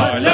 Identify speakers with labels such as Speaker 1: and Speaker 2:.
Speaker 1: Hola.